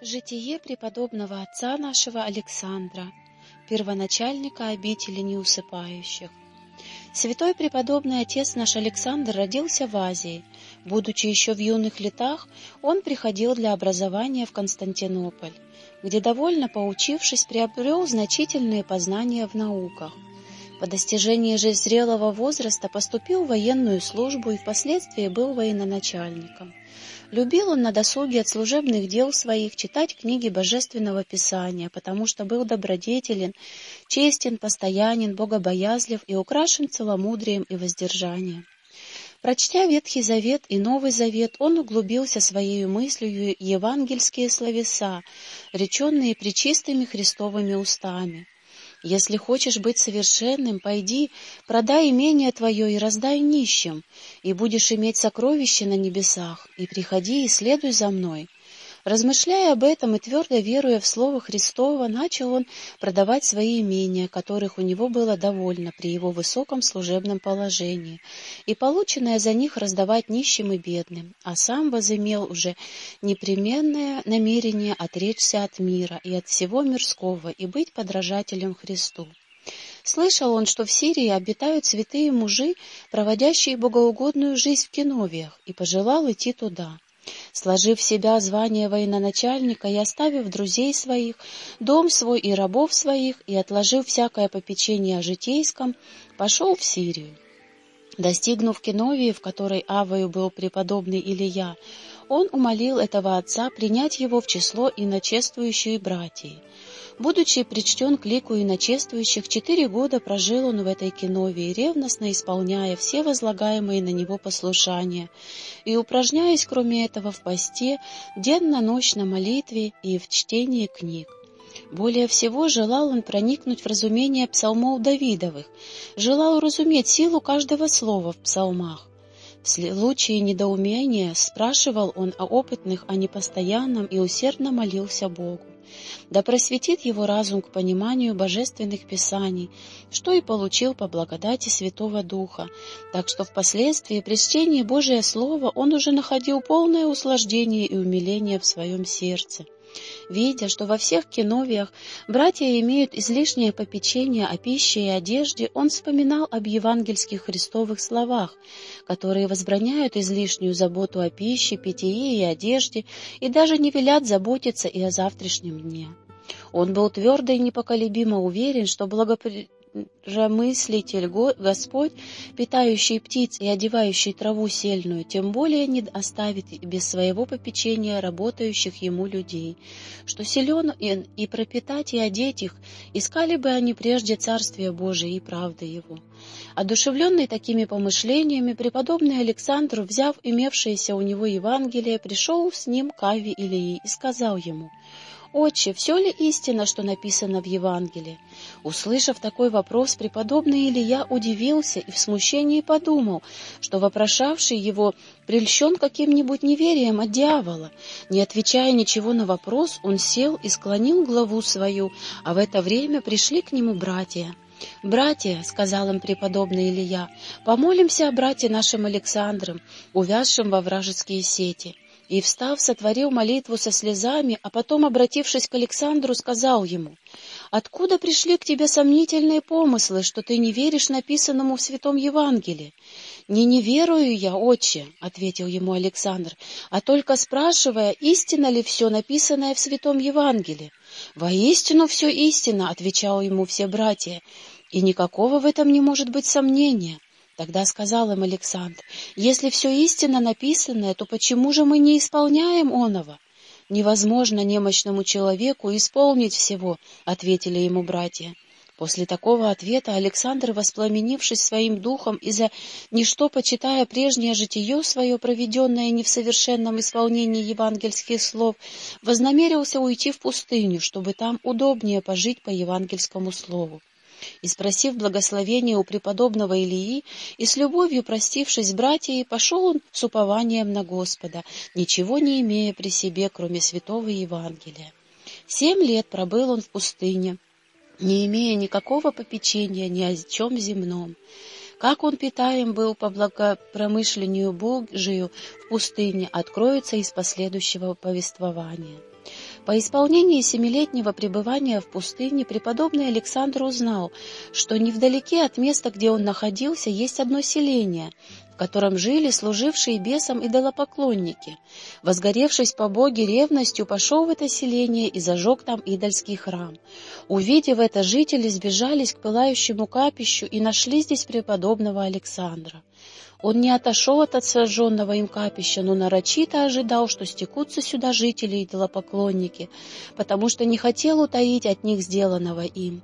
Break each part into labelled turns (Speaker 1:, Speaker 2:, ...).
Speaker 1: Житие преподобного отца нашего Александра, первоначальника обители неусыпающих. Святой преподобный отец наш Александр родился в Азии. Будучи еще в юных летах, он приходил для образования в Константинополь, где, довольно поучившись, приобрел значительные познания в науках. По достижении же зрелого возраста поступил в военную службу и впоследствии был военачальником. Любил он на досуге от служебных дел своих читать книги Божественного Писания, потому что был добродетелен, честен, постоянен, богобоязлив и украшен целомудрием и воздержанием. Прочтя Ветхий Завет и Новый Завет, он углубился своей мыслью евангельские словеса, реченные причистыми Христовыми устами. Если хочешь быть совершенным, пойди, продай имение твое и раздай нищим, и будешь иметь сокровище на небесах, и приходи и следуй за мной. Размышляя об этом и твердо веруя в Слово Христово, начал он продавать свои имения, которых у него было довольно при его высоком служебном положении, и полученное за них раздавать нищим и бедным, а сам возымел уже непременное намерение отречься от мира и от всего мирского и быть подражателем Христу. Слышал он, что в Сирии обитают святые мужи, проводящие богоугодную жизнь в Кеновиях, и пожелал идти туда. Сложив в себя звание военачальника и оставив друзей своих, дом свой и рабов своих, и отложив всякое попечение о житейском, пошел в Сирию. Достигнув Кеновии, в которой Авою был преподобный Илия, он умолил этого отца принять его в число иночествующей братьей. Будучи причтен к лику иночествующих, четыре года прожил он в этой кинове, ревностно исполняя все возлагаемые на него послушания, и упражняясь, кроме этого, в посте, денно-ночь на молитве и в чтении книг. Более всего желал он проникнуть в разумение псалмов Давидовых, желал уразуметь силу каждого слова в псалмах. В случае недоумения спрашивал он о опытных, о непостоянном и усердно молился Богу да просветит его разум к пониманию божественных писаний, что и получил по благодати Святого Духа, так что впоследствии при чтении Божия Слова он уже находил полное услаждение и умиление в своем сердце. Видя, что во всех киновиях братья имеют излишнее попечение о пище и одежде, он вспоминал об евангельских христовых словах, которые возбраняют излишнюю заботу о пище, питье и одежде и даже не велят заботиться и о завтрашнем дне. Он был твердо и непоколебимо уверен, что благопри же мыслитель Господь, питающий птиц и одевающий траву сельную, тем более не оставит без своего попечения работающих ему людей, что силен и, и пропитать и одеть их, искали бы они прежде Царствие Божие и правды Его. Одушевленный такими помышлениями, преподобный Александр, взяв имевшееся у него Евангелие, пришел с ним к Аве Илии и сказал ему — «Отче, все ли истина, что написано в Евангелии?» Услышав такой вопрос, преподобный Илья удивился и в смущении подумал, что вопрошавший его прельщен каким-нибудь неверием от дьявола. Не отвечая ничего на вопрос, он сел и склонил главу свою, а в это время пришли к нему братья. «Братья», — сказал им преподобный Илья, — «помолимся о брате нашим Александром, увязшим во вражеские сети» и, встав, сотворил молитву со слезами, а потом, обратившись к Александру, сказал ему, «Откуда пришли к тебе сомнительные помыслы, что ты не веришь написанному в Святом Евангелии?» «Не не верую я, отче», — ответил ему Александр, «а только спрашивая, истинно ли все написанное в Святом Евангелии». «Воистину все истинно», — отвечал ему все братья, «и никакого в этом не может быть сомнения». Тогда сказал им Александр, «Если все истинно написанное, то почему же мы не исполняем оного?» «Невозможно немощному человеку исполнить всего», — ответили ему братья. После такого ответа Александр, воспламенившись своим духом и за ничто почитая прежнее житие свое, проведенное не в совершенном исполнении евангельских слов, вознамерился уйти в пустыню, чтобы там удобнее пожить по евангельскому слову и, спросив благословения у преподобного Илии, и с любовью простившись с братьями, пошел он с упованием на Господа, ничего не имея при себе, кроме святого Евангелия. Семь лет пробыл он в пустыне, не имея никакого попечения ни о чем земном. Как он питаем был по благопромышлению Божию в пустыне, откроется из последующего повествования. По исполнении семилетнего пребывания в пустыне преподобный Александр узнал, что невдалеке от места, где он находился, есть одно селение, в котором жили служившие бесам идолопоклонники. Возгоревшись по боге ревностью, пошел в это селение и зажег там идольский храм. Увидев это, жители сбежались к пылающему капищу и нашли здесь преподобного Александра. Он не отошел от сожженного им капища, но нарочито ожидал, что стекутся сюда жители и идолопоклонники, потому что не хотел утаить от них сделанного им.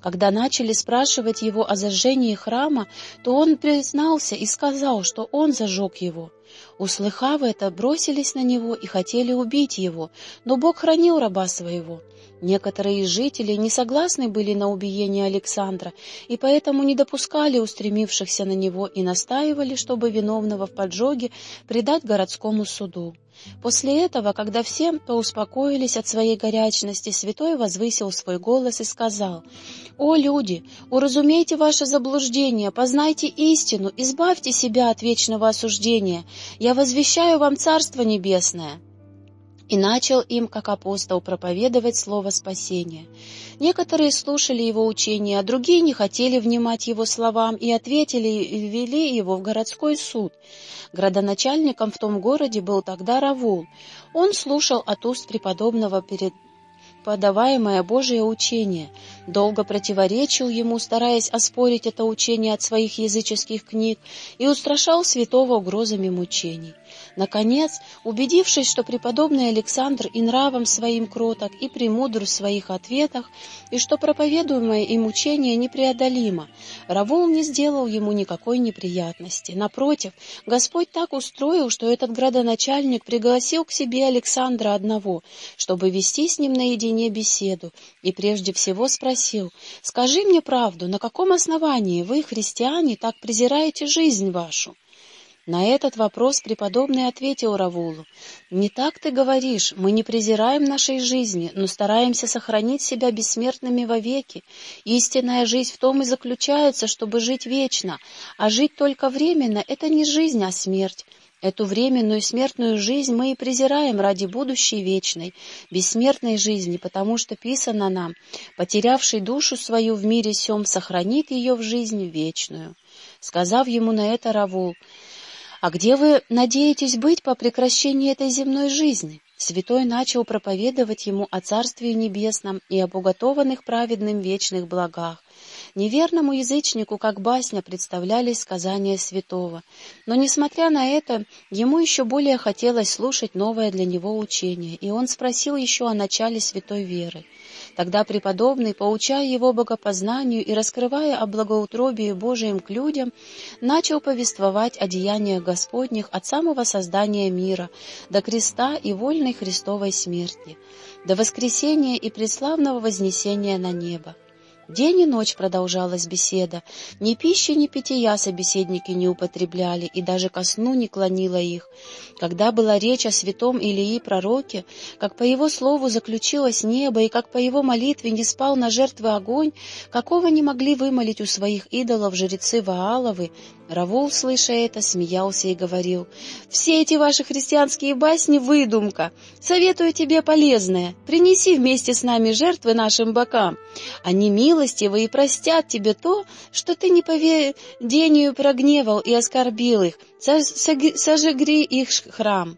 Speaker 1: Когда начали спрашивать его о зажжении храма, то он признался и сказал, что он зажег его. Услыхав это, бросились на него и хотели убить его, но Бог хранил раба своего. Некоторые из жителей не согласны были на убиение Александра и поэтому не допускали устремившихся на него и настаивали, чтобы виновного в поджоге предать городскому суду. После этого, когда все поуспокоились от своей горячности, святой возвысил свой голос и сказал, «О, люди, уразумейте ваше заблуждение, познайте истину, избавьте себя от вечного осуждения. Я возвещаю вам Царство Небесное» и начал им, как апостол, проповедовать слово спасения. Некоторые слушали его учение, а другие не хотели внимать его словам и ответили и ввели его в городской суд. Градоначальником в том городе был тогда Равул. Он слушал от уст преподобного перед подаваемое Божие учение, долго противоречил ему, стараясь оспорить это учение от своих языческих книг, и устрашал святого угрозами мучений. Наконец, убедившись, что преподобный Александр и нравом своим кроток, и премудр в своих ответах, и что проповедуемое им учение непреодолимо, Равул не сделал ему никакой неприятности. Напротив, Господь так устроил, что этот градоначальник пригласил к себе Александра одного, чтобы вести с ним наедине беседу, и прежде всего спросил, «Скажи мне правду, на каком основании вы, христиане, так презираете жизнь вашу?» На этот вопрос преподобный ответил Равулу, «Не так ты говоришь, мы не презираем нашей жизни, но стараемся сохранить себя бессмертными вовеки. Истинная жизнь в том и заключается, чтобы жить вечно, а жить только временно — это не жизнь, а смерть. Эту временную смертную жизнь мы и презираем ради будущей вечной, бессмертной жизни, потому что писано нам, потерявший душу свою в мире сем сохранит ее в жизнь вечную». Сказав ему на это Равул, «А где вы надеетесь быть по прекращении этой земной жизни?» Святой начал проповедовать ему о Царстве Небесном и об уготованных праведным вечных благах. Неверному язычнику, как басня, представлялись сказания святого. Но, несмотря на это, ему еще более хотелось слушать новое для него учение, и он спросил еще о начале святой веры. Тогда преподобный, поучая его богопознанию и раскрывая о благоутробии Божием к людям, начал повествовать о деяниях Господних от самого создания мира до креста и вольной Христовой смерти, до воскресения и преславного вознесения на небо. День и ночь продолжалась беседа. Ни пищи, ни питья собеседники не употребляли, и даже ко сну не клонила их. Когда была речь о святом Илии пророке, как по его слову заключилось небо, и как по его молитве не спал на жертвы огонь, какого не могли вымолить у своих идолов жрецы Вааловы, Равул, слыша это, смеялся и говорил, «Все эти ваши христианские басни — выдумка. Советую тебе полезное. Принеси вместе с нами жертвы нашим бокам. Они милостивы и простят тебе то, что ты не по ведению прогневал и оскорбил их. Сожгри их храм».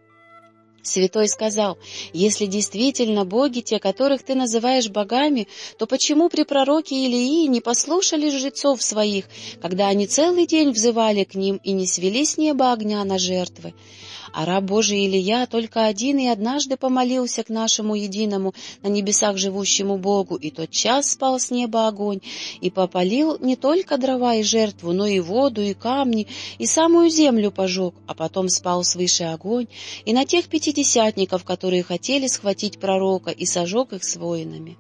Speaker 1: Святой сказал, «Если действительно боги, те, которых ты называешь богами, то почему при пророке Илии не послушали жрецов своих, когда они целый день взывали к ним и не свели с неба огня на жертвы?» А раб Божий Илья только один и однажды помолился к нашему единому на небесах живущему Богу, и тот час спал с неба огонь, и попалил не только дрова и жертву, но и воду, и камни, и самую землю пожег, а потом спал свыше огонь, и на тех пятидесятников, которые хотели схватить пророка, и сожег их с воинами.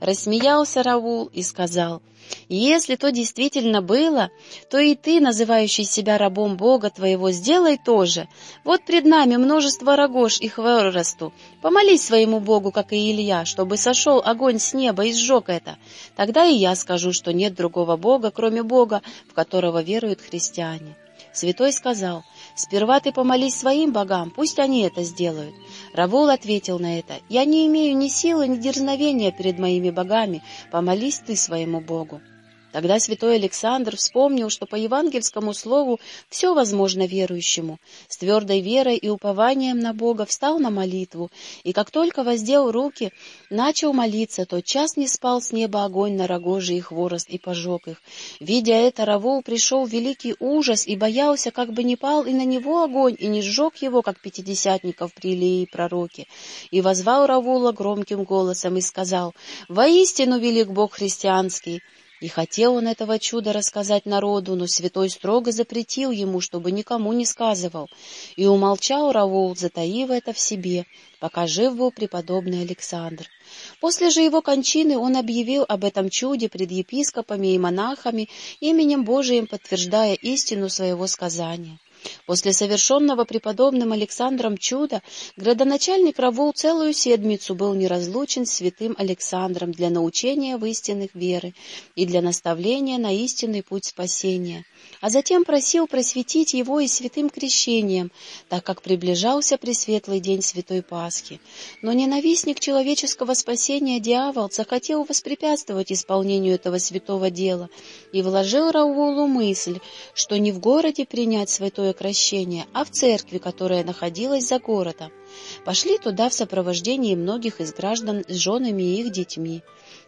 Speaker 1: Рассмеялся Раул и сказал, «Если то действительно было, то и ты, называющий себя рабом Бога твоего, сделай то же. Вот пред нами множество рогож и хворосту. Помолись своему Богу, как и Илья, чтобы сошел огонь с неба и сжег это. Тогда и я скажу, что нет другого Бога, кроме Бога, в которого веруют христиане». Святой сказал, «Сперва ты помолись своим богам, пусть они это сделают». Равул ответил на это, «Я не имею ни силы, ни дерзновения перед моими богами, помолись ты своему Богу». Тогда святой Александр вспомнил, что по евангельскому слову все возможно верующему. С твердой верой и упованием на Бога встал на молитву, и как только воздел руки, начал молиться, тот час не спал с неба огонь на рогожи и хворост и пожег их. Видя это, Равул пришел в великий ужас и боялся, как бы не пал и на него огонь, и не сжег его, как пятидесятников при Илии пророке. И возвал Равула громким голосом и сказал, «Воистину велик Бог христианский!» И хотел он этого чуда рассказать народу, но святой строго запретил ему, чтобы никому не сказывал. И умолчал Равул, затаив это в себе, пока жив был преподобный Александр. После же его кончины он объявил об этом чуде пред епископами и монахами, именем Божиим подтверждая истину своего сказания. После совершенного преподобным Александром чуда градоначальник Равул целую седмицу был неразлучен с святым Александром для научения в истинных веры и для наставления на истинный путь спасения, а затем просил просветить его и святым крещением, так как приближался пресветлый день Святой Пасхи. Но ненавистник человеческого спасения дьявол захотел воспрепятствовать исполнению этого святого дела и вложил Раулу мысль, что не в городе принять святое святое крещение, а в церкви, которая находилась за городом. Пошли туда в сопровождении многих из граждан с женами и их детьми.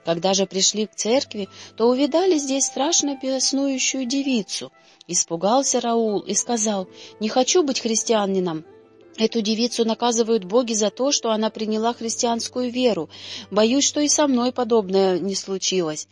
Speaker 1: Когда же пришли к церкви, то увидали здесь страшно беснующую девицу. Испугался Раул и сказал, «Не хочу быть христианином, Эту девицу наказывают боги за то, что она приняла христианскую веру. Боюсь, что и со мной подобное не случилось.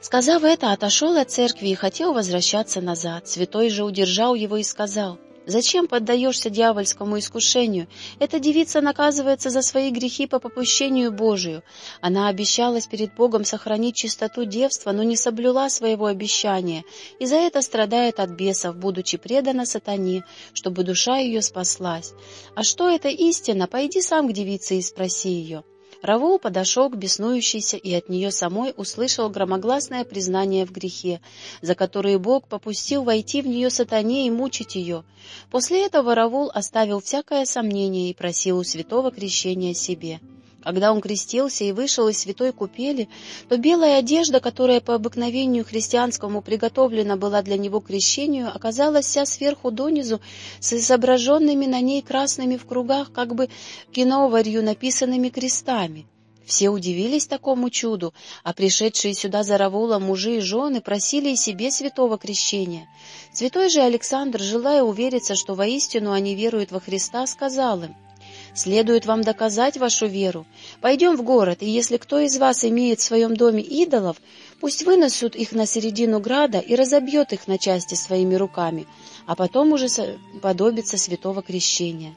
Speaker 1: Сказав это, отошел от церкви и хотел возвращаться назад. Святой же удержал его и сказал, «Зачем поддаешься дьявольскому искушению? Эта девица наказывается за свои грехи по попущению Божию. Она обещалась перед Богом сохранить чистоту девства, но не соблюла своего обещания, и за это страдает от бесов, будучи предана сатане, чтобы душа ее спаслась. А что это истина? Пойди сам к девице и спроси ее». Равул подошел к беснующейся и от нее самой услышал громогласное признание в грехе, за которое Бог попустил войти в нее сатане и мучить ее. После этого Равул оставил всякое сомнение и просил у святого крещения себе. Когда он крестился и вышел из святой купели, то белая одежда, которая по обыкновению христианскому приготовлена была для него к крещению, оказалась вся сверху донизу с изображенными на ней красными в кругах, как бы киноварью написанными крестами. Все удивились такому чуду, а пришедшие сюда за Равула мужи и жены просили и себе святого крещения. Святой же Александр, желая увериться, что воистину они веруют во Христа, сказал им — Следует вам доказать вашу веру. Пойдем в город, и если кто из вас имеет в своем доме идолов, пусть вынесут их на середину града и разобьет их на части своими руками, а потом уже подобится святого крещения».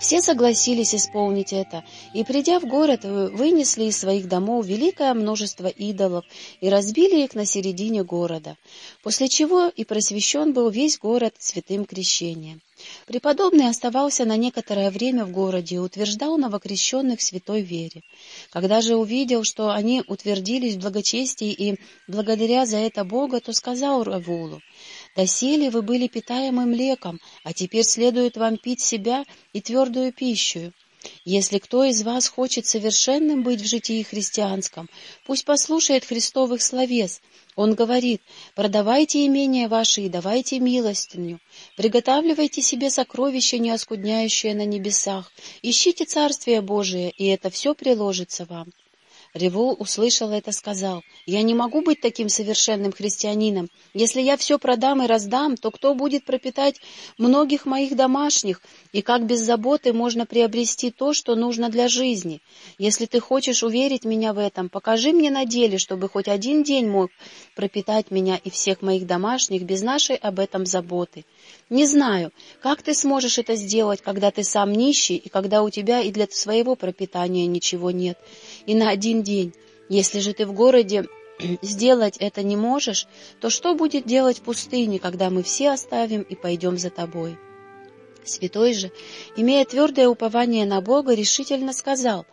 Speaker 1: Все согласились исполнить это, и, придя в город, вынесли из своих домов великое множество идолов и разбили их на середине города, после чего и просвещен был весь город святым крещением. Преподобный оставался на некоторое время в городе и утверждал новокрещенных святой вере. Когда же увидел, что они утвердились в благочестии и благодаря за это Бога, то сказал Равулу, Доселе вы были питаемым млеком, а теперь следует вам пить себя и твердую пищу. Если кто из вас хочет совершенным быть в житии христианском, пусть послушает Христовых словес. Он говорит, продавайте имения ваши и давайте милостыню, приготавливайте себе сокровища, не оскудняющие на небесах, ищите Царствие Божие, и это все приложится вам. Ревул услышал это, сказал, «Я не могу быть таким совершенным христианином. Если я все продам и раздам, то кто будет пропитать многих моих домашних, и как без заботы можно приобрести то, что нужно для жизни? Если ты хочешь уверить меня в этом, покажи мне на деле, чтобы хоть один день мог пропитать меня и всех моих домашних без нашей об этом заботы. Не знаю, как ты сможешь это сделать, когда ты сам нищий, и когда у тебя и для своего пропитания ничего нет, и на один день. Если же ты в городе сделать это не можешь, то что будет делать в пустыне, когда мы все оставим и пойдем за тобой?» Святой же, имея твердое упование на Бога, решительно сказал,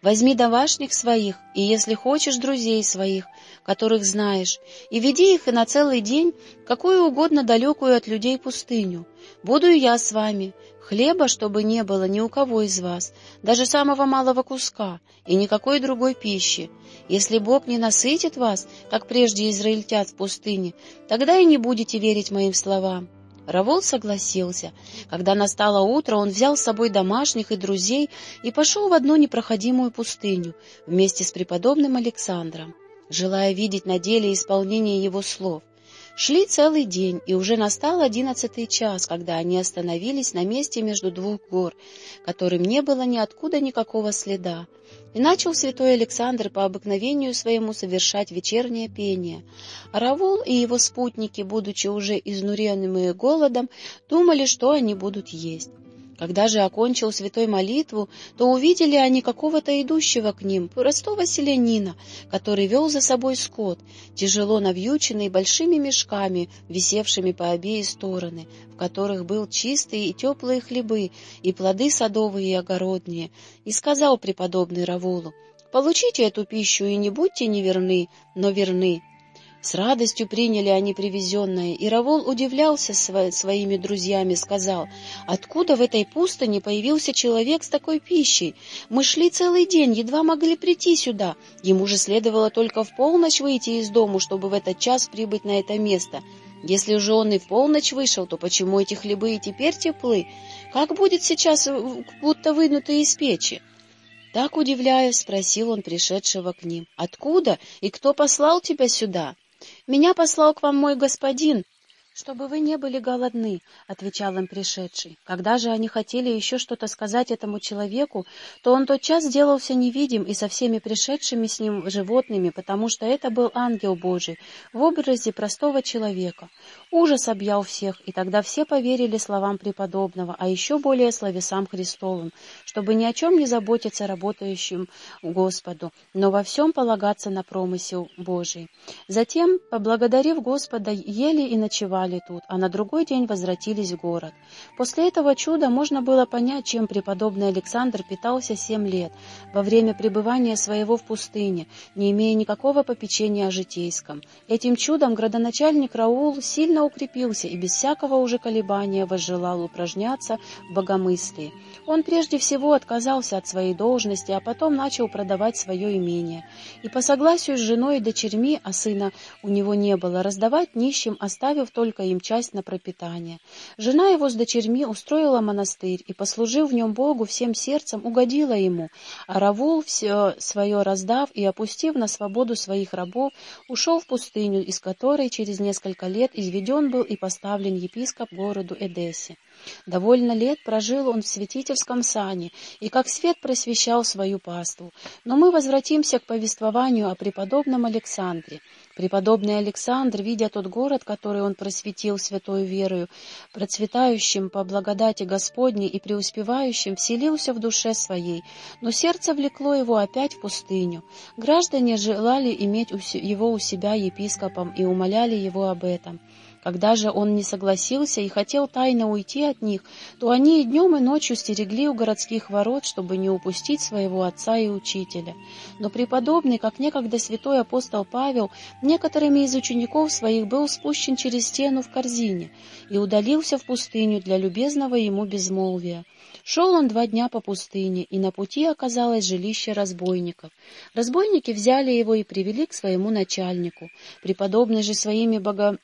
Speaker 1: Возьми домашних своих, и, если хочешь, друзей своих, которых знаешь, и веди их и на целый день, какую угодно далекую от людей пустыню. Буду я с вами. Хлеба, чтобы не было ни у кого из вас, даже самого малого куска, и никакой другой пищи. Если Бог не насытит вас, как прежде израильтят в пустыне, тогда и не будете верить моим словам. Равол согласился. Когда настало утро, он взял с собой домашних и друзей и пошел в одну непроходимую пустыню вместе с преподобным Александром, желая видеть на деле исполнение его слов. Шли целый день, и уже настал одиннадцатый час, когда они остановились на месте между двух гор, которым не было ниоткуда никакого следа. И начал святой Александр по обыкновению своему совершать вечернее пение. Равул и его спутники, будучи уже изнуренными голодом, думали, что они будут есть. Когда же окончил святой молитву, то увидели они какого-то идущего к ним, простого селянина, который вел за собой скот, тяжело навьюченный большими мешками, висевшими по обеи стороны, в которых был чистые и теплые хлебы, и плоды садовые и огородные, и сказал преподобный Равулу, «Получите эту пищу и не будьте неверны, но верны, с радостью приняли они привезенное, и Равол удивлялся сво своими друзьями, сказал, «Откуда в этой пустыне появился человек с такой пищей? Мы шли целый день, едва могли прийти сюда. Ему же следовало только в полночь выйти из дому, чтобы в этот час прибыть на это место». Если же он и в полночь вышел, то почему эти хлебы и теперь теплы? Как будет сейчас, будто вынутые из печи? Так, удивляясь, спросил он пришедшего к ним. «Откуда и кто послал тебя сюда?» «Меня послал к вам мой господин, чтобы вы не были голодны», — отвечал им пришедший. Когда же они хотели еще что-то сказать этому человеку, то он тотчас сделался невидим и со всеми пришедшими с ним животными, потому что это был ангел Божий в образе простого человека. Ужас объял всех, и тогда все поверили словам преподобного, а еще более словесам Христовым, чтобы ни о чем не заботиться работающим Господу, но во всем полагаться на промысел Божий. Затем, поблагодарив Господа, ели и ночевали, тут, а на другой день возвратились в город. После этого чуда можно было понять, чем преподобный Александр питался семь лет, во время пребывания своего в пустыне, не имея никакого попечения о житейском. Этим чудом градоначальник Раул сильно укрепился и без всякого уже колебания возжелал упражняться в богомыслии. Он прежде всего отказался от своей должности, а потом начал продавать свое имение. И по согласию с женой и дочерьми, а сына у него не было, раздавать нищим, оставив только им часть на пропитание. Жена его с дочерьми устроила монастырь и, послужив в нем Богу всем сердцем, угодила ему, а Равул, все свое раздав и опустив на свободу своих рабов, ушел в пустыню, из которой через несколько лет изведен был и поставлен епископ городу Эдессе. Довольно лет прожил он в святительском сане и как свет просвещал свою паству. Но мы возвратимся к повествованию о преподобном Александре. Преподобный Александр, видя тот город, который он просветил святой верою, процветающим по благодати Господней и преуспевающим, вселился в душе своей, но сердце влекло его опять в пустыню. Граждане желали иметь его у себя епископом и умоляли его об этом. Когда же он не согласился и хотел тайно уйти от них, то они и днем, и ночью стерегли у городских ворот, чтобы не упустить своего отца и учителя. Но преподобный, как некогда святой апостол Павел, некоторыми из учеников своих был спущен через стену в корзине и удалился в пустыню для любезного ему безмолвия. Шел он два дня по пустыне, и на пути оказалось жилище разбойников. Разбойники взяли его и привели к своему начальнику. Преподобный же своими бого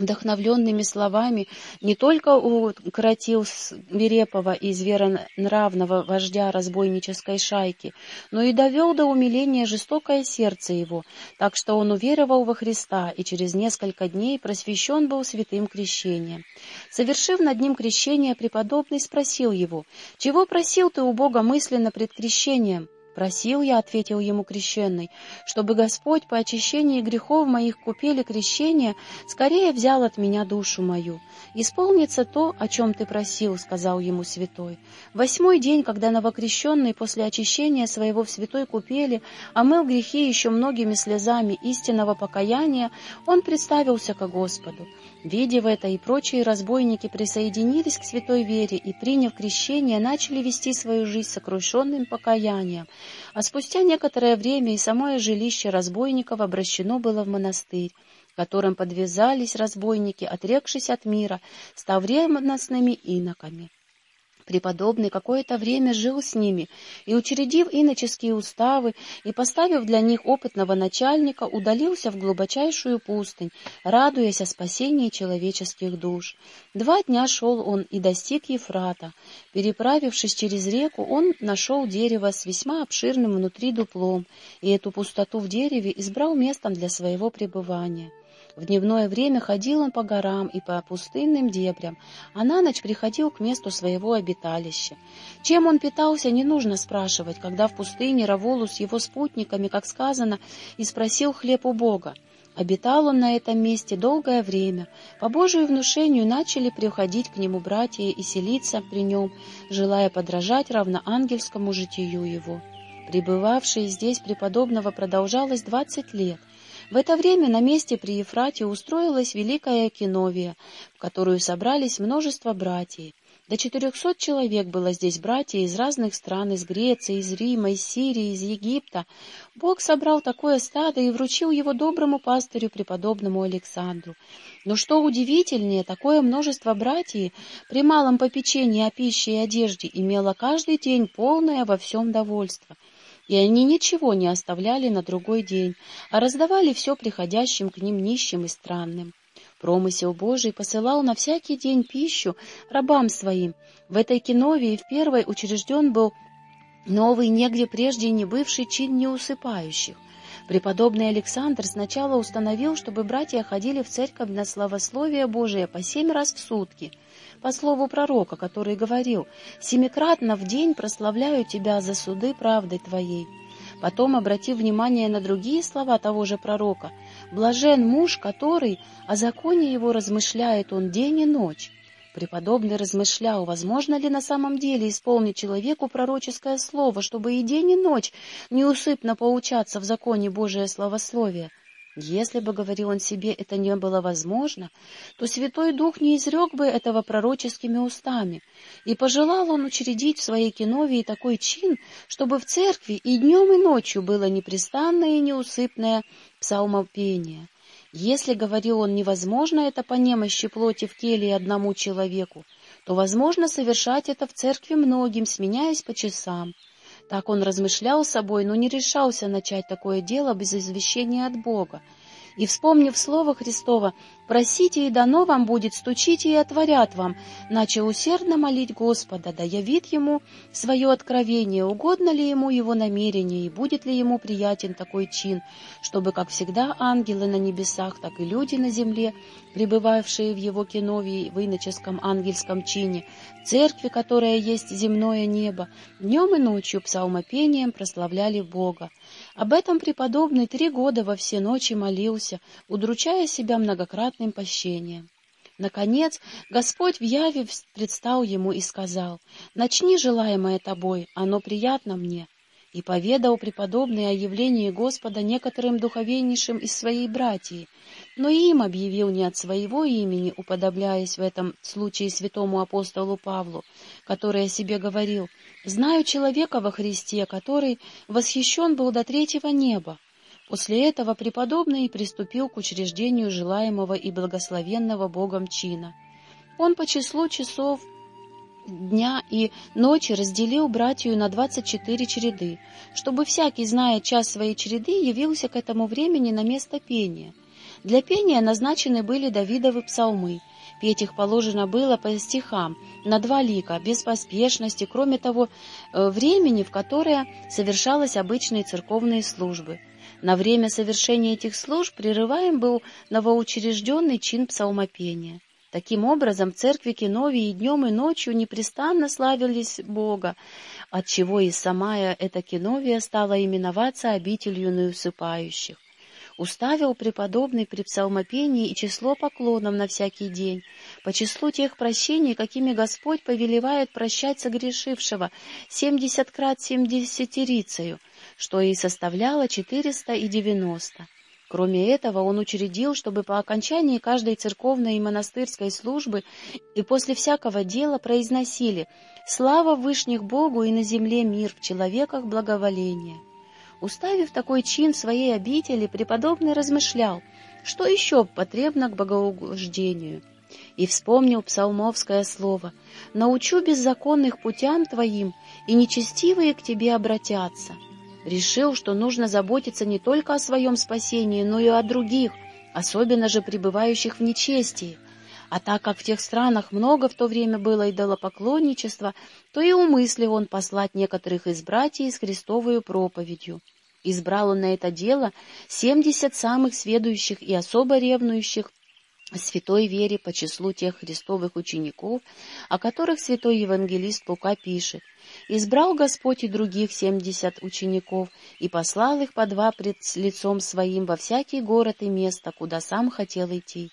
Speaker 1: вдохновленными словами не только укротил свирепого и зверонравного вождя разбойнической шайки, но и довел до умиления жестокое сердце его, так что он уверовал во Христа и через несколько дней просвещен был святым крещением. Совершив над ним крещение, преподобный спросил его, «Чего просил ты у Бога мысленно пред крещением?» «Просил я», — ответил ему крещенный, «чтобы Господь по очищении грехов моих купели крещения, скорее взял от меня душу мою. Исполнится то, о чем ты просил», — сказал ему святой. Восьмой день, когда новокрещенный после очищения своего в святой купели омыл грехи еще многими слезами истинного покаяния, он представился ко Господу. Видев это, и прочие разбойники присоединились к святой вере и, приняв крещение, начали вести свою жизнь сокрушенным покаянием. А спустя некоторое время и самое жилище разбойников обращено было в монастырь, которым подвязались разбойники, отрекшись от мира, став ревностными иноками. Преподобный какое-то время жил с ними, и, учредив иноческие уставы и поставив для них опытного начальника, удалился в глубочайшую пустынь, радуясь о спасении человеческих душ. Два дня шел он и достиг Ефрата. Переправившись через реку, он нашел дерево с весьма обширным внутри дуплом, и эту пустоту в дереве избрал местом для своего пребывания. В дневное время ходил он по горам и по пустынным дебрям, а на ночь приходил к месту своего обиталища. Чем он питался, не нужно спрашивать, когда в пустыне Раволу с его спутниками, как сказано, и спросил хлеб у Бога. Обитал он на этом месте долгое время. По Божию внушению начали приходить к нему братья и селиться при нем, желая подражать равноангельскому житию его. Пребывавший здесь преподобного продолжалось двадцать лет. В это время на месте при Ефрате устроилась великая киновия, в которую собрались множество братьев. До четырехсот человек было здесь братья из разных стран, из Греции, из Рима, из Сирии, из Египта. Бог собрал такое стадо и вручил его доброму пастырю, преподобному Александру. Но что удивительнее, такое множество братьев при малом попечении о пище и одежде имело каждый день полное во всем довольство — и они ничего не оставляли на другой день, а раздавали все приходящим к ним нищим и странным. Промысел Божий посылал на всякий день пищу рабам своим. В этой киновии в первой учрежден был новый, негде прежде не бывший чин неусыпающих. Преподобный Александр сначала установил, чтобы братья ходили в церковь на славословие Божие по семь раз в сутки — по слову пророка, который говорил, «Семикратно в день прославляю тебя за суды правдой твоей». Потом, обратив внимание на другие слова того же пророка, «Блажен муж, который о законе его размышляет он день и ночь». Преподобный размышлял, возможно ли на самом деле исполнить человеку пророческое слово, чтобы и день, и ночь неусыпно поучаться в законе Божия славословия. Если бы, говорил он себе, это не было возможно, то Святой Дух не изрек бы этого пророческими устами, и пожелал он учредить в своей киновии такой чин, чтобы в церкви и днем, и ночью было непрестанное и неусыпное псалмопение. Если, говорил он, невозможно это по немощи плоти в теле одному человеку, то возможно совершать это в церкви многим, сменяясь по часам. Так он размышлял собой, но не решался начать такое дело без извещения от Бога. И, вспомнив слово Христова Просите, и дано вам будет, стучите, и отворят вам. Начал усердно молить Господа, да явит ему свое откровение, угодно ли ему его намерение, и будет ли ему приятен такой чин, чтобы, как всегда, ангелы на небесах, так и люди на земле, пребывавшие в его киновии в иноческом ангельском чине, церкви, которая есть земное небо, днем и ночью псалмопением прославляли Бога. Об этом преподобный три года во все ночи молился, удручая себя многократно бесплатным пощением. Наконец, Господь в яве предстал ему и сказал, «Начни желаемое тобой, оно приятно мне». И поведал преподобный о явлении Господа некоторым духовеннейшим из своей братьи, но им объявил не от своего имени, уподобляясь в этом случае святому апостолу Павлу, который о себе говорил, «Знаю человека во Христе, который восхищен был до третьего неба, После этого преподобный приступил к учреждению желаемого и благословенного Богом чина. Он по числу часов дня и ночи разделил братью на двадцать четыре череды, чтобы всякий, зная час своей череды, явился к этому времени на место пения. Для пения назначены были Давидовы псалмы. Петь их положено было по стихам, на два лика, без поспешности, кроме того э, времени, в которое совершались обычные церковные службы — на время совершения этих служб прерываем был новоучрежденный чин псалмопения. Таким образом, церкви Киновии днем и ночью непрестанно славились Бога, отчего и сама эта Киновия стала именоваться обителью наусыпающих. Уставил преподобный при псалмопении и число поклонов на всякий день, по числу тех прощений, какими Господь повелевает прощать согрешившего, семьдесят крат семьдесятерицею, что и составляло четыреста и девяносто. Кроме этого, он учредил, чтобы по окончании каждой церковной и монастырской службы и после всякого дела произносили «Слава Вышних Богу и на земле мир, в человеках благоволение». Уставив такой чин своей обители, преподобный размышлял, что еще потребно к богоугождению, и вспомнил псалмовское слово «Научу беззаконных путям твоим, и нечестивые к тебе обратятся» решил, что нужно заботиться не только о своем спасении, но и о других, особенно же пребывающих в нечестии. А так как в тех странах много в то время было идолопоклонничества, то и умыслил он послать некоторых из братьев с Христовою проповедью. Избрал он на это дело семьдесят самых сведущих и особо ревнующих святой вере по числу тех христовых учеников, о которых святой евангелист Лука пишет. «Избрал Господь и других семьдесят учеников, и послал их по два пред лицом своим во всякий город и место, куда сам хотел идти».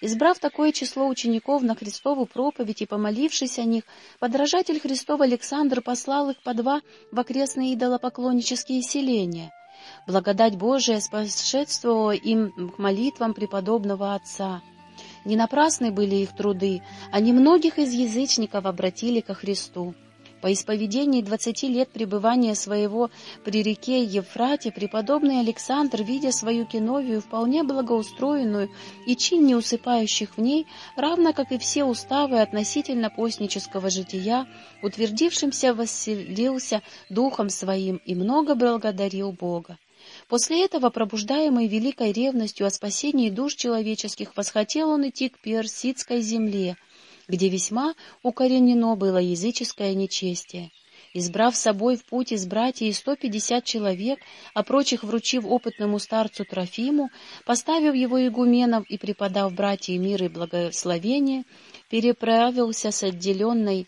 Speaker 1: Избрав такое число учеников на Христову проповедь и помолившись о них, подражатель Христов Александр послал их по два в окрестные идолопоклоннические селения. Благодать Божия способствовала им к молитвам преподобного Отца. Не напрасны были их труды, они многих из язычников обратили ко Христу. По исповедении двадцати лет пребывания своего при реке Евфрате преподобный Александр, видя свою киновию вполне благоустроенную и чин не усыпающих в ней, равно как и все уставы относительно постнического жития, утвердившимся восселился духом своим и много благодарил Бога. После этого, пробуждаемый великой ревностью о спасении душ человеческих, восхотел он идти к персидской земле, где весьма укоренено было языческое нечестие. Избрав собой в путь из сто пятьдесят человек, а прочих вручив опытному старцу Трофиму, поставив его игуменом и преподав братьям мир и благословение, переправился с отделенной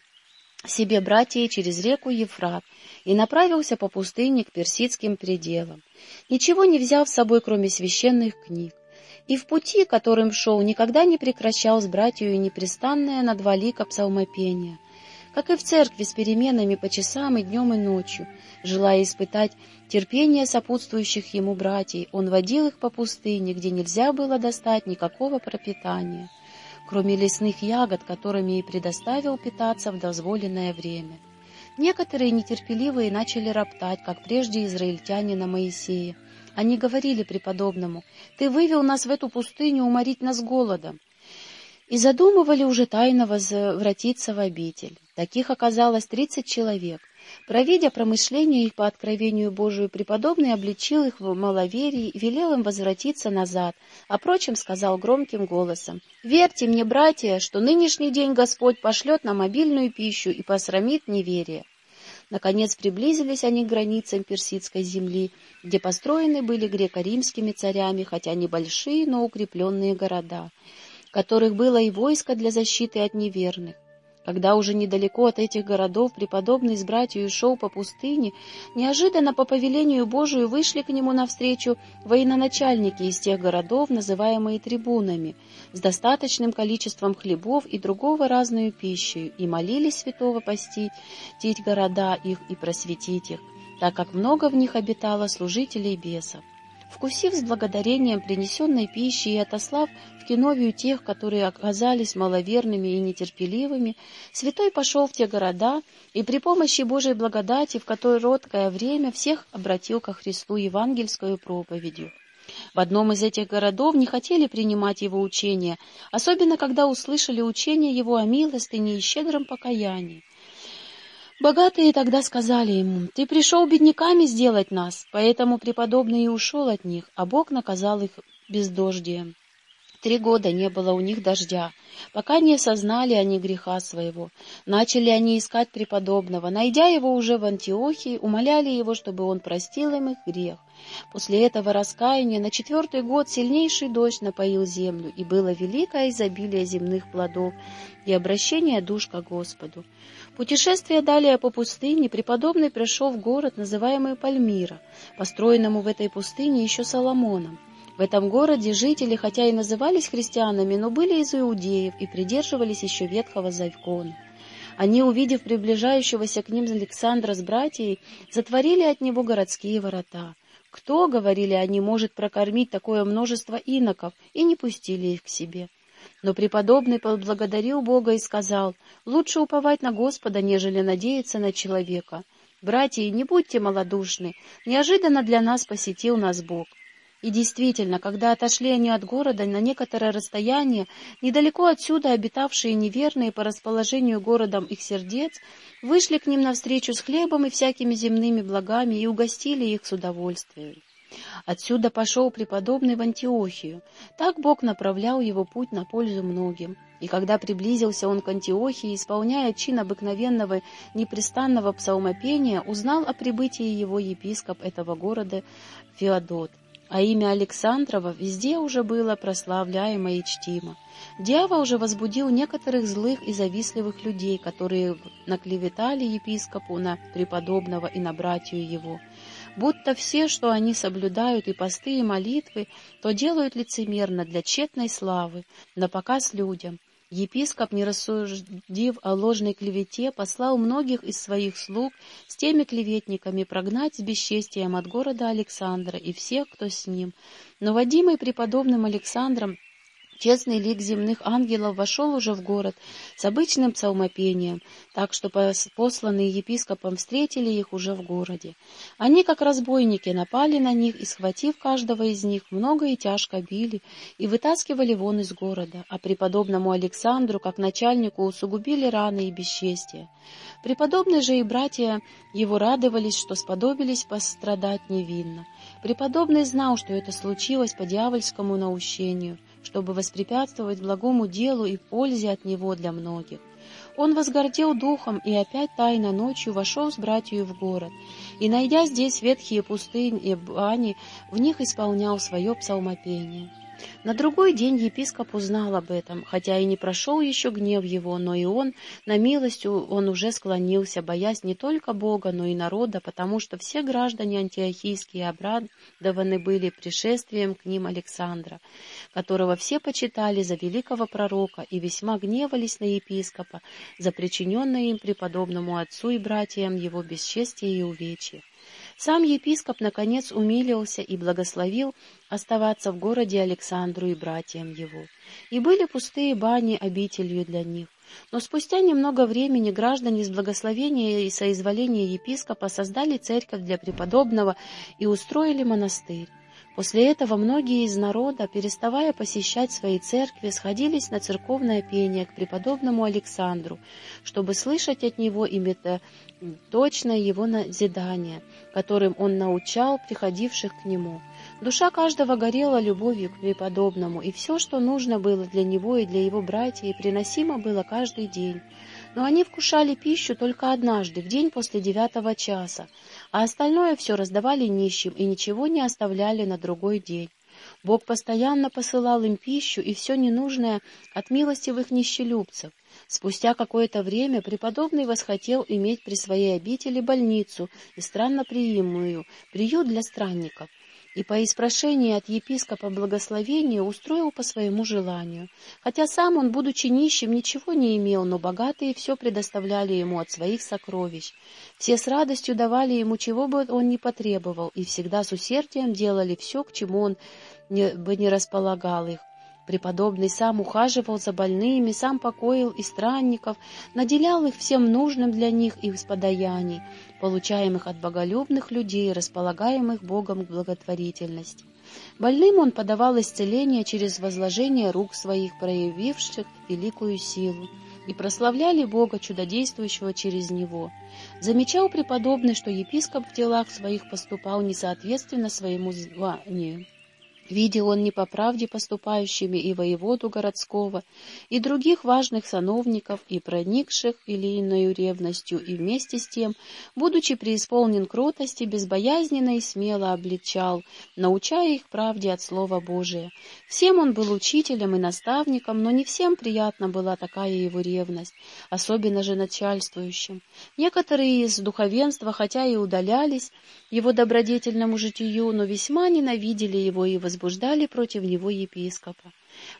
Speaker 1: себе братьей через реку Евфрат и направился по пустыне к персидским пределам, ничего не взяв с собой, кроме священных книг. И в пути, которым шел, никогда не прекращал с братьями непрестанное на два лика псалмопения, как и в церкви с переменами по часам и днем и ночью, желая испытать терпение сопутствующих ему братьев, он водил их по пустыне, где нельзя было достать никакого пропитания кроме лесных ягод, которыми и предоставил питаться в дозволенное время. Некоторые нетерпеливые начали роптать, как прежде израильтяне на Моисея. Они говорили преподобному, «Ты вывел нас в эту пустыню уморить нас голодом» и задумывали уже тайно возвратиться в обитель. Таких оказалось тридцать человек — Провидя промышления их по откровению Божию, преподобный обличил их в маловерии и велел им возвратиться назад, а прочим сказал громким голосом, «Верьте мне, братья, что нынешний день Господь пошлет нам обильную пищу и посрамит неверие». Наконец приблизились они к границам персидской земли, где построены были греко-римскими царями, хотя небольшие, но укрепленные города, которых было и войско для защиты от неверных. Когда уже недалеко от этих городов преподобный с братьями шел по пустыне, неожиданно по повелению Божию вышли к нему навстречу военачальники из тех городов, называемые трибунами, с достаточным количеством хлебов и другого разную пищей, и молились святого постить города их и просветить их, так как много в них обитало служителей бесов. Вкусив с благодарением принесенной пищи и отослав в Киновию тех, которые оказались маловерными и нетерпеливыми, святой пошел в те города и при помощи Божьей благодати в короткое время всех обратил ко Христу евангельскую проповедью. В одном из этих городов не хотели принимать его учение, особенно когда услышали учение его о милостыне и щедром покаянии. Богатые тогда сказали ему, «Ты пришел бедняками сделать нас», поэтому преподобный и ушел от них, а Бог наказал их бездождием. Три года не было у них дождя, пока не осознали они греха своего. Начали они искать преподобного. Найдя его уже в Антиохии, умоляли его, чтобы он простил им их грех. После этого раскаяния на четвертый год сильнейший дождь напоил землю, и было великое изобилие земных плодов и обращение душ к Господу. Путешествие далее по пустыне, преподобный пришел в город, называемый Пальмира, построенному в этой пустыне еще Соломоном. В этом городе жители, хотя и назывались христианами, но были из иудеев и придерживались еще ветхого закона. Они, увидев приближающегося к ним Александра с братьей, затворили от него городские ворота. Кто, — говорили они, — может прокормить такое множество иноков, и не пустили их к себе. Но преподобный поблагодарил Бога и сказал, лучше уповать на Господа, нежели надеяться на человека. Братья, не будьте малодушны, неожиданно для нас посетил нас Бог. И действительно, когда отошли они от города на некоторое расстояние, недалеко отсюда обитавшие неверные по расположению городом их сердец вышли к ним навстречу с хлебом и всякими земными благами и угостили их с удовольствием. Отсюда пошел преподобный в Антиохию. Так Бог направлял его путь на пользу многим. И когда приблизился он к Антиохии, исполняя чин обыкновенного непрестанного псалмопения, узнал о прибытии его епископ этого города Феодот — а имя Александрова везде уже было прославляемо и чтимо. Дьявол уже возбудил некоторых злых и завистливых людей, которые наклеветали епископу на преподобного и на братью его, будто все, что они соблюдают и посты, и молитвы, то делают лицемерно для тщетной славы, на показ людям, Епископ, не рассудив о ложной клевете, послал многих из своих слуг с теми клеветниками прогнать с бесчестием от города Александра и всех, кто с ним. Но водимый преподобным Александром Честный лик земных ангелов вошел уже в город с обычным псалмопением, так что посланные епископом встретили их уже в городе. Они, как разбойники, напали на них и, схватив каждого из них, много и тяжко били и вытаскивали вон из города, а преподобному Александру, как начальнику, усугубили раны и бесчестие. Преподобные же и братья его радовались, что сподобились пострадать невинно. Преподобный знал, что это случилось по дьявольскому наущению, чтобы воспрепятствовать благому делу и пользе от него для многих. Он возгордел духом и опять тайно ночью вошел с братьями в город, и, найдя здесь ветхие пустыни и бани, в них исполнял свое псалмопение. На другой день епископ узнал об этом, хотя и не прошел еще гнев его, но и он, на милость он уже склонился, боясь не только Бога, но и народа, потому что все граждане антиохийские обрадованы были пришествием к ним Александра, которого все почитали за великого пророка и весьма гневались на епископа за причиненное им преподобному отцу и братьям его бесчестие и увечье. Сам епископ, наконец, умилился и благословил оставаться в городе Александру и братьям его. И были пустые бани обителью для них. Но спустя немного времени граждане с благословения и соизволения епископа создали церковь для преподобного и устроили монастырь. После этого многие из народа, переставая посещать свои церкви, сходились на церковное пение к преподобному Александру, чтобы слышать от него и точное его назидание, которым он научал приходивших к нему. Душа каждого горела любовью к преподобному, и все, что нужно было для него и для его братьев, приносимо было каждый день. Но они вкушали пищу только однажды, в день после девятого часа, а остальное все раздавали нищим и ничего не оставляли на другой день. Бог постоянно посылал им пищу и все ненужное от милостивых нищелюбцев. Спустя какое-то время преподобный восхотел иметь при своей обители больницу и странно приимую, приют для странников и по испрошении от епископа благословения устроил по своему желанию. Хотя сам он, будучи нищим, ничего не имел, но богатые все предоставляли ему от своих сокровищ. Все с радостью давали ему, чего бы он ни потребовал, и всегда с усердием делали все, к чему он бы не располагал их. Преподобный сам ухаживал за больными, сам покоил и странников, наделял их всем нужным для них из подаяний, получаемых от боголюбных людей, располагаемых Богом к благотворительности. Больным он подавал исцеление через возложение рук своих, проявивших великую силу, и прославляли Бога, чудодействующего через него. Замечал преподобный, что епископ в делах своих поступал несоответственно своему званию. Видел он не по правде поступающими и воеводу городского, и других важных сановников, и проникших или иною ревностью, и вместе с тем, будучи преисполнен кротости, безбоязненно и смело обличал, научая их правде от Слова Божия. Всем он был учителем и наставником, но не всем приятна была такая его ревность, особенно же начальствующим. Некоторые из духовенства, хотя и удалялись его добродетельному житию, но весьма ненавидели его и возбуждали против него епископа.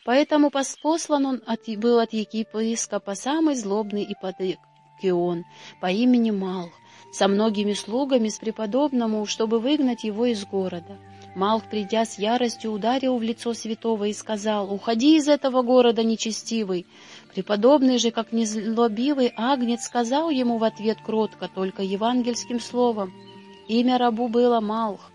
Speaker 1: Поэтому послан он от, был от епископа самый злобный и Ипатикион по имени Малх, со многими слугами с преподобному, чтобы выгнать его из города. Малх, придя с яростью, ударил в лицо святого и сказал, «Уходи из этого города, нечестивый!» Преподобный же, как незлобивый агнец, сказал ему в ответ кротко, только евангельским словом, «Имя рабу было Малх».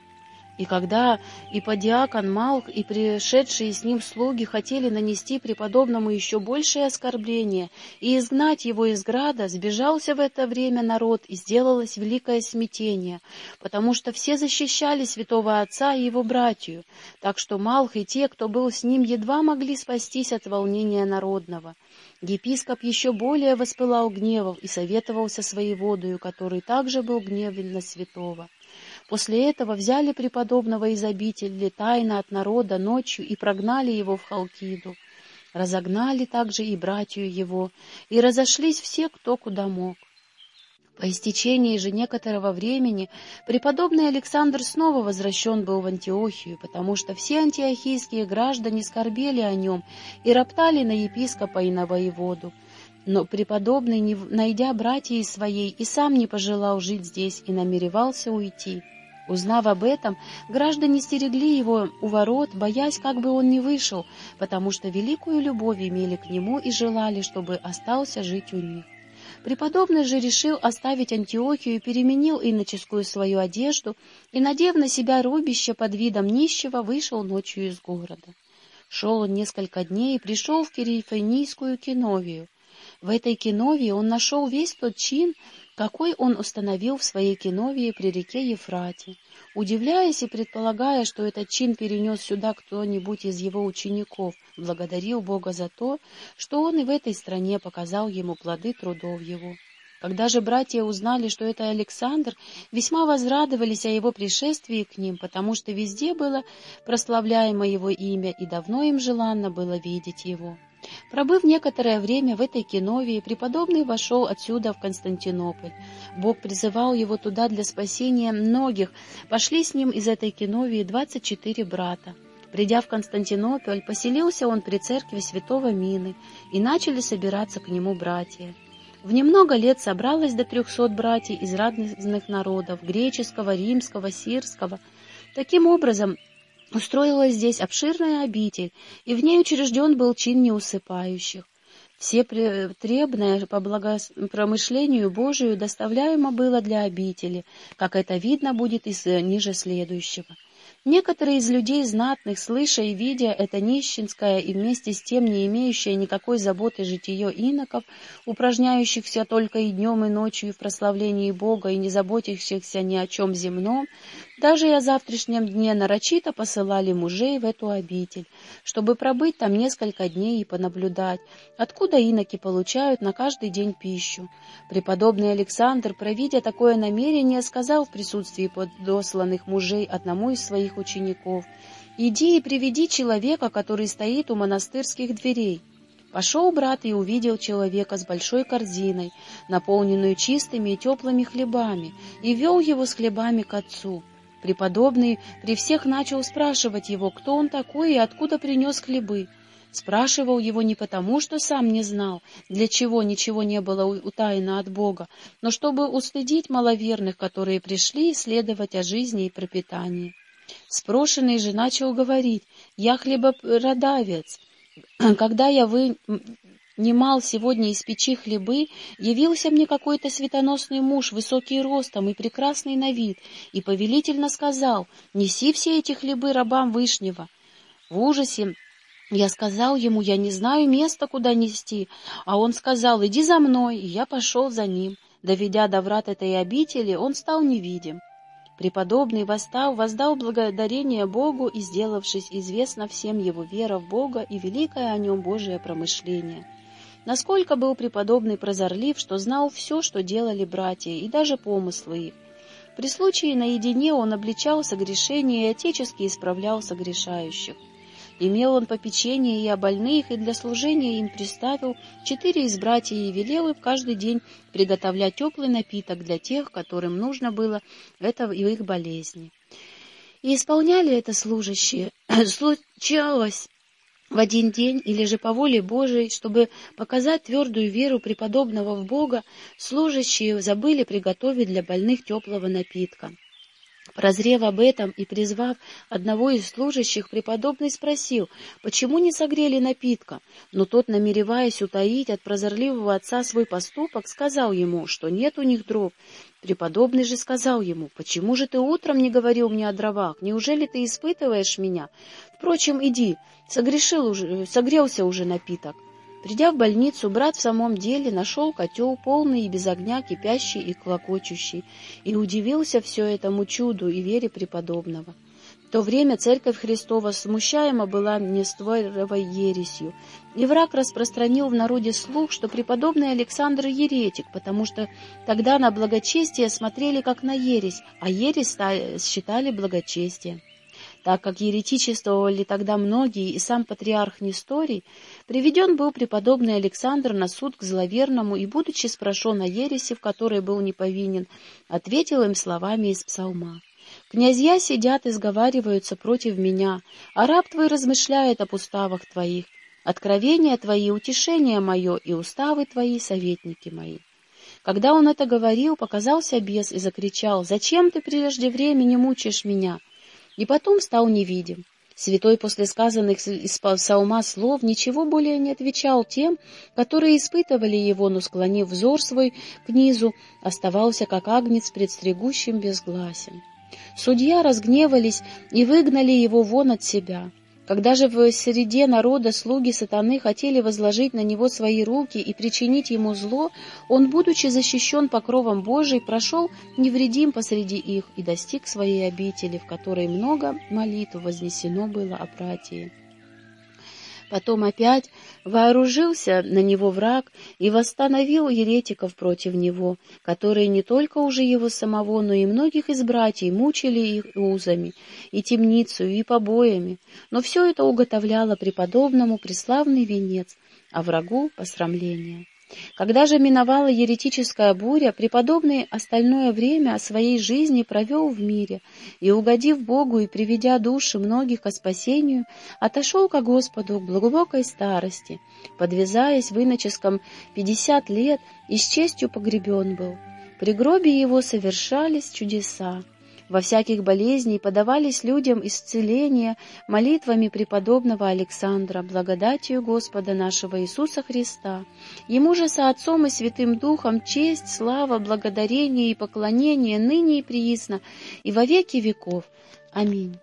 Speaker 1: И когда иподиакон Малк и пришедшие с ним слуги хотели нанести преподобному еще большее оскорбление и изгнать его из града, сбежался в это время народ, и сделалось великое смятение, потому что все защищали святого отца и его братью, так что Малх и те, кто был с ним, едва могли спастись от волнения народного. Епископ еще более воспылал гневом и советовался своей водою, который также был гневен на святого. После этого взяли преподобного из обители тайно от народа ночью и прогнали его в Халкиду. Разогнали также и братью его, и разошлись все, кто куда мог. По истечении же некоторого времени преподобный Александр снова возвращен был в Антиохию, потому что все антиохийские граждане скорбели о нем и роптали на епископа и на воеводу. Но преподобный, не найдя братьей своей, и сам не пожелал жить здесь и намеревался уйти. Узнав об этом, граждане стерегли его у ворот, боясь, как бы он не вышел, потому что великую любовь имели к нему и желали, чтобы остался жить у них. Преподобный же решил оставить Антиохию, переменил иноческую свою одежду и, надев на себя рубище под видом нищего, вышел ночью из города. Шел он несколько дней и пришел в Кирифонийскую киновию. В этой киновии он нашел весь тот чин, какой он установил в своей киновии при реке Ефрате. Удивляясь и предполагая, что этот чин перенес сюда кто-нибудь из его учеников, благодарил Бога за то, что он и в этой стране показал ему плоды трудов его. Когда же братья узнали, что это Александр, весьма возрадовались о его пришествии к ним, потому что везде было прославляемо его имя, и давно им желанно было видеть его. Пробыв некоторое время в этой киновии, преподобный вошел отсюда в Константинополь. Бог призывал его туда для спасения многих. Пошли с ним из этой киновии двадцать четыре брата. Придя в Константинополь, поселился он при церкви святого Мины, и начали собираться к нему братья. В немного лет собралось до трехсот братьев из разных народов — греческого, римского, сирского. Таким образом, Устроилась здесь обширная обитель, и в ней учрежден был чин неусыпающих. Все требное по благопромышлению Божию доставляемо было для обители, как это видно будет из ниже следующего. Некоторые из людей знатных, слыша и видя это нищенское и вместе с тем не имеющее никакой заботы житие иноков, упражняющихся только и днем, и ночью в прославлении Бога и не заботящихся ни о чем земном, даже и о завтрашнем дне нарочито посылали мужей в эту обитель, чтобы пробыть там несколько дней и понаблюдать, откуда иноки получают на каждый день пищу. Преподобный Александр, провидя такое намерение, сказал в присутствии подосланных мужей одному из своих учеников, «Иди и приведи человека, который стоит у монастырских дверей». Пошел брат и увидел человека с большой корзиной, наполненную чистыми и теплыми хлебами, и вел его с хлебами к отцу. Преподобный при всех начал спрашивать его, кто он такой и откуда принес хлебы. Спрашивал его не потому, что сам не знал, для чего ничего не было утаено от Бога, но чтобы устыдить маловерных, которые пришли исследовать о жизни и пропитании. Спрошенный же начал говорить, «Я хлебопродавец. Когда я вы немал сегодня из печи хлебы, явился мне какой-то светоносный муж, высокий ростом и прекрасный на вид, и повелительно сказал, «Неси все эти хлебы рабам Вышнего». В ужасе я сказал ему, я не знаю места, куда нести, а он сказал, иди за мной, и я пошел за ним. Доведя до врат этой обители, он стал невидим. Преподобный, восстав, воздал благодарение Богу и, сделавшись известно всем его вера в Бога и великое о нем Божие промышление. Насколько был преподобный прозорлив, что знал все, что делали братья, и даже помыслы их. При случае наедине он обличал согрешения и отечески исправлял согрешающих. Имел он попечение и о больных, и для служения им приставил четыре из братьев и велел им каждый день приготовлять теплый напиток для тех, которым нужно было это в их болезни. И исполняли это служащие. Случалось в один день или же по воле Божией, чтобы показать твердую веру преподобного в Бога, служащие забыли приготовить для больных теплого напитка. Прозрев об этом и призвав одного из служащих, преподобный спросил, почему не согрели напитка, но тот, намереваясь утаить от прозорливого отца свой поступок, сказал ему, что нет у них дров. Преподобный же сказал ему, почему же ты утром не говорил мне о дровах, неужели ты испытываешь меня? Впрочем, иди, согрешил уже, согрелся уже напиток. Придя в больницу, брат в самом деле нашел котел полный и без огня, кипящий и клокочущий, и удивился все этому чуду и вере преподобного. В то время Церковь Христова смущаема была нестворовой ересью, и враг распространил в народе слух, что преподобный Александр еретик, потому что тогда на благочестие смотрели как на ересь, а ересь считали благочестием так как еретичествовали тогда многие, и сам патриарх Несторий, приведен был преподобный Александр на суд к зловерному, и, будучи спрошен о ереси, в которой был неповинен, ответил им словами из псалма. «Князья сидят и сговариваются против меня, а раб твой размышляет о уставах твоих. Откровения твои — утешение мое, и уставы твои — советники мои». Когда он это говорил, показался бес и закричал, «Зачем ты прежде времени мучаешь меня?» И потом стал невидим. Святой после сказанных из псалма слов ничего более не отвечал тем, которые испытывали его, но, склонив взор свой к низу, оставался как агнец пред стригущим безгласем. Судья разгневались и выгнали его вон от себя. Когда же в среде народа слуги сатаны хотели возложить на него свои руки и причинить ему зло, он, будучи защищен покровом Божий, прошел невредим посреди их и достиг своей обители, в которой много молитв вознесено было о братьях. Потом опять вооружился на него враг и восстановил еретиков против него, которые не только уже его самого, но и многих из братьев мучили их узами, и темницу, и побоями. Но все это уготовляло преподобному преславный венец, а врагу — посрамление. Когда же миновала еретическая буря, преподобный остальное время своей жизни провел в мире, и, угодив Богу и приведя души многих ко спасению, отошел ко Господу к глубокой старости, подвязаясь в иноческом пятьдесят лет и с честью погребен был. При гробе его совершались чудеса. Во всяких болезней подавались людям исцеления молитвами преподобного Александра, благодатью Господа нашего Иисуса Христа. Ему же со Отцом и Святым Духом честь, слава, благодарение и поклонение ныне и приисно и во веки веков. Аминь.